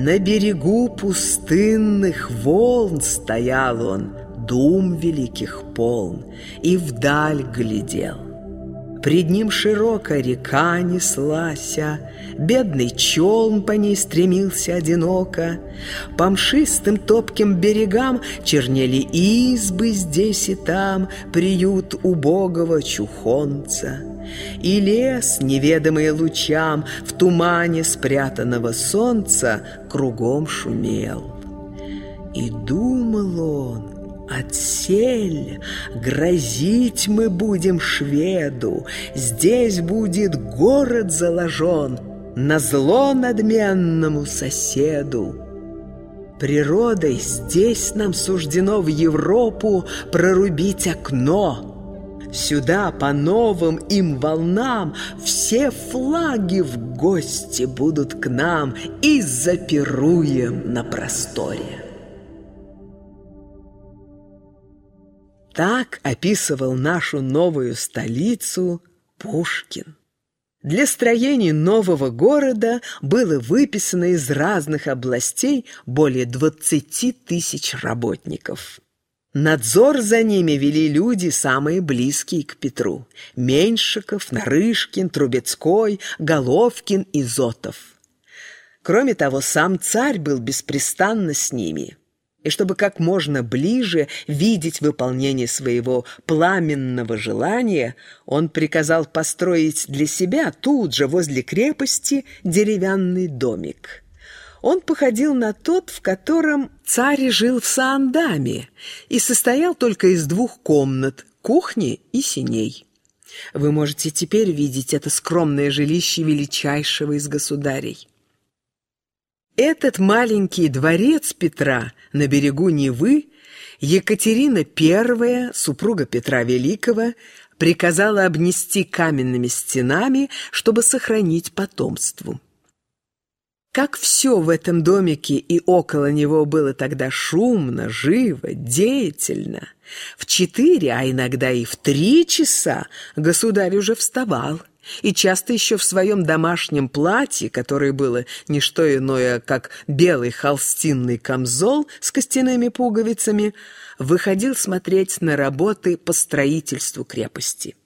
На берегу пустынных волн стоял он, Дум великих полн, и вдаль глядел. Пред ним широкая река неслася, Бедный челн по ней стремился одиноко. По мшистым топким берегам Чернели избы здесь и там, Приют убогого чухонца. И лес, неведомый лучам, В тумане спрятанного солнца Кругом шумел. И думал он, Отсель, грозить мы будем шведу, Здесь будет город заложен, На зло надменному соседу. Природой здесь нам суждено в Европу Прорубить окно. Сюда по новым им волнам Все флаги в гости будут к нам И запируем на просторе. Так описывал нашу новую столицу Пушкин. Для строения нового города было выписано из разных областей более 20 тысяч работников. Надзор за ними вели люди, самые близкие к Петру. Меньшиков, Нарышкин, Трубецкой, Головкин и Зотов. Кроме того, сам царь был беспрестанно с ними – и чтобы как можно ближе видеть выполнение своего пламенного желания, он приказал построить для себя тут же возле крепости деревянный домик. Он походил на тот, в котором царь жил в Саандаме и состоял только из двух комнат – кухни и синей. Вы можете теперь видеть это скромное жилище величайшего из государей. Этот маленький дворец Петра на берегу Невы Екатерина I, супруга Петра Великого, приказала обнести каменными стенами, чтобы сохранить потомству. Как все в этом домике и около него было тогда шумно, живо, деятельно. В четыре, а иногда и в три часа государь уже вставал и часто еще в своем домашнем платье, которое было не что иное, как белый холстинный камзол с костяными пуговицами, выходил смотреть на работы по строительству крепости.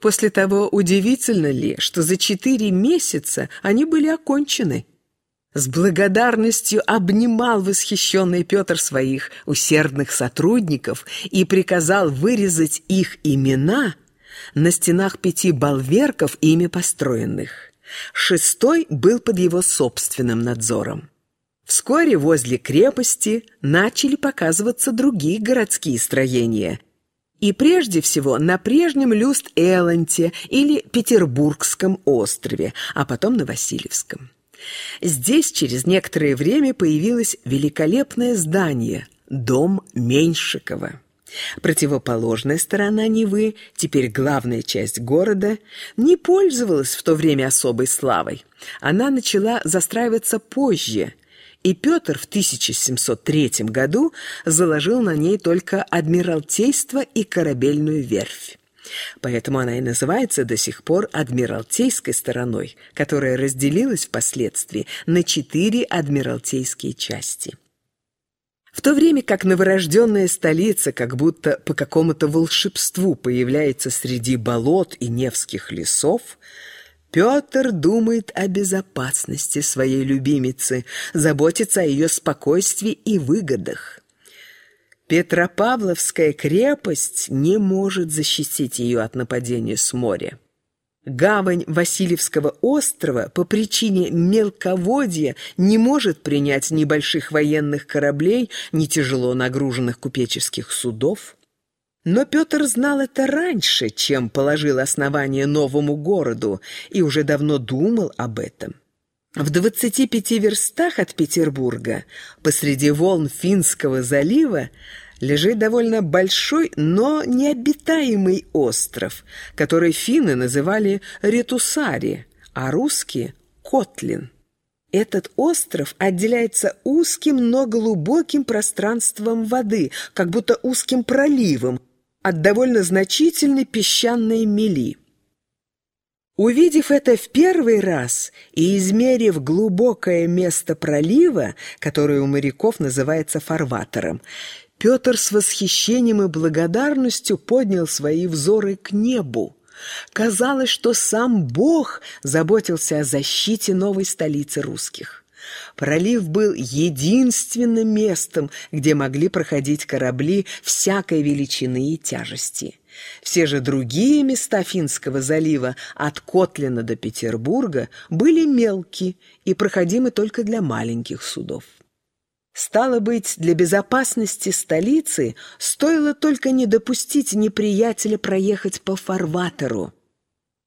После того удивительно ли, что за четыре месяца они были окончены? С благодарностью обнимал восхищенный Петр своих усердных сотрудников и приказал вырезать их имена – на стенах пяти болверков, ими построенных. Шестой был под его собственным надзором. Вскоре возле крепости начали показываться другие городские строения. И прежде всего на прежнем Люст-Эланте или Петербургском острове, а потом на Васильевском. Здесь через некоторое время появилось великолепное здание – дом Меньшикова. Противоположная сторона Невы, теперь главная часть города, не пользовалась в то время особой славой. Она начала застраиваться позже, и Петр в 1703 году заложил на ней только Адмиралтейство и корабельную верфь. Поэтому она и называется до сих пор Адмиралтейской стороной, которая разделилась впоследствии на четыре адмиралтейские части. То время как новорожденная столица как будто по какому-то волшебству появляется среди болот и невских лесов, Петр думает о безопасности своей любимицы, заботится о ее спокойствии и выгодах. Петропавловская крепость не может защитить ее от нападения с моря. Гавань Васильевского острова по причине мелководья не может принять ни больших военных кораблей, ни тяжело нагруженных купеческих судов. Но Петр знал это раньше, чем положил основание новому городу, и уже давно думал об этом. В 25 верстах от Петербурга, посреди волн Финского залива, лежит довольно большой, но необитаемый остров, который финны называли Ретусари, а русские – Котлин. Этот остров отделяется узким, но глубоким пространством воды, как будто узким проливом, от довольно значительной песчаной мели. Увидев это в первый раз и измерив глубокое место пролива, которое у моряков называется фарватером, Петр с восхищением и благодарностью поднял свои взоры к небу. Казалось, что сам Бог заботился о защите новой столицы русских. Пролив был единственным местом, где могли проходить корабли всякой величины и тяжести. Все же другие места Финского залива от Котлина до Петербурга были мелкие и проходимы только для маленьких судов. Стало быть, для безопасности столицы стоило только не допустить неприятеля проехать по фарватеру.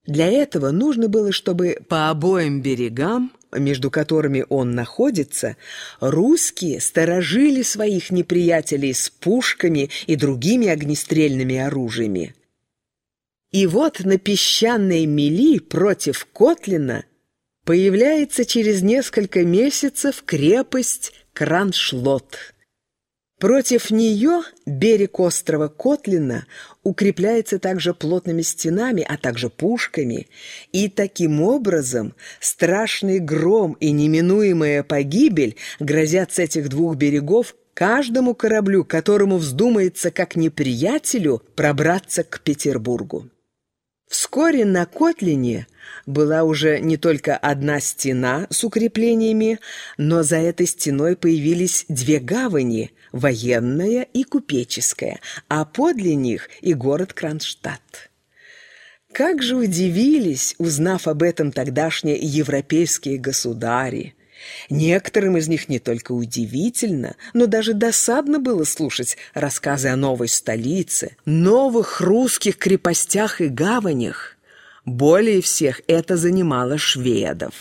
Для этого нужно было, чтобы по обоим берегам, между которыми он находится, русские сторожили своих неприятелей с пушками и другими огнестрельными оружиями. И вот на песчаной мели против Котлина появляется через несколько месяцев крепость Краншлот. Против нее берег острова Котлина укрепляется также плотными стенами, а также пушками, и таким образом страшный гром и неминуемая погибель грозят с этих двух берегов каждому кораблю, которому вздумается как неприятелю пробраться к Петербургу. Вскоре на Котлине была уже не только одна стена с укреплениями, но за этой стеной появились две гавани – военная и купеческая, а подле них и город Кронштадт. Как же удивились, узнав об этом тогдашние европейские государи! Некоторым из них не только удивительно, но даже досадно было слушать рассказы о новой столице, новых русских крепостях и гаванях. Более всех это занимало шведов.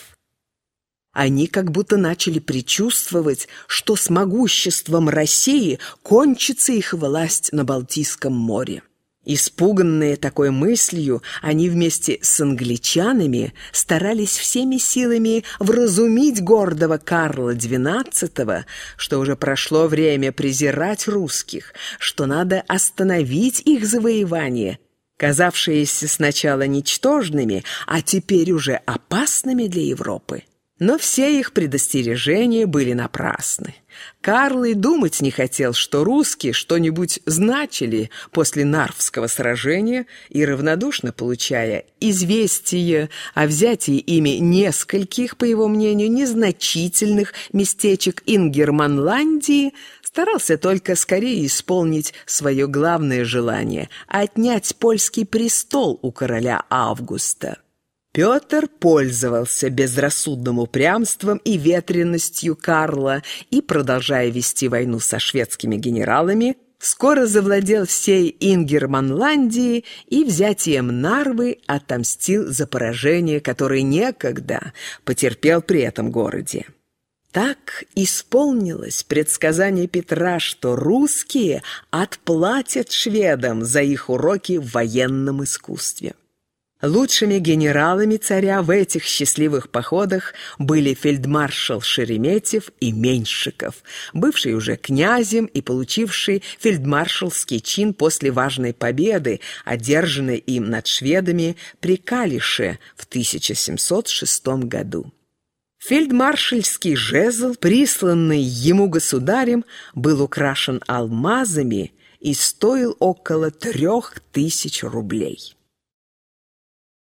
Они как будто начали предчувствовать, что с могуществом России кончится их власть на Балтийском море. Испуганные такой мыслью, они вместе с англичанами старались всеми силами вразумить гордого Карла XII, что уже прошло время презирать русских, что надо остановить их завоевание, казавшиеся сначала ничтожными, а теперь уже опасными для Европы. Но все их предостережения были напрасны. Карл и думать не хотел, что русские что-нибудь значили после Нарвского сражения и, равнодушно получая известие о взятии ими нескольких, по его мнению, незначительных местечек Ингерманландии, старался только скорее исполнить свое главное желание – отнять польский престол у короля Августа. Петр пользовался безрассудным упрямством и ветренностью Карла и, продолжая вести войну со шведскими генералами, скоро завладел всей Ингерманландией и взятием Нарвы отомстил за поражение, которое некогда потерпел при этом городе. Так исполнилось предсказание Петра, что русские отплатят шведам за их уроки в военном искусстве. Лучшими генералами царя в этих счастливых походах были фельдмаршал Шереметьев и Меньшиков, бывший уже князем и получивший фельдмаршалский чин после важной победы, одержанной им над шведами при Калише в 1706 году. Фельдмаршальский жезл, присланный ему государем, был украшен алмазами и стоил около трех тысяч рублей.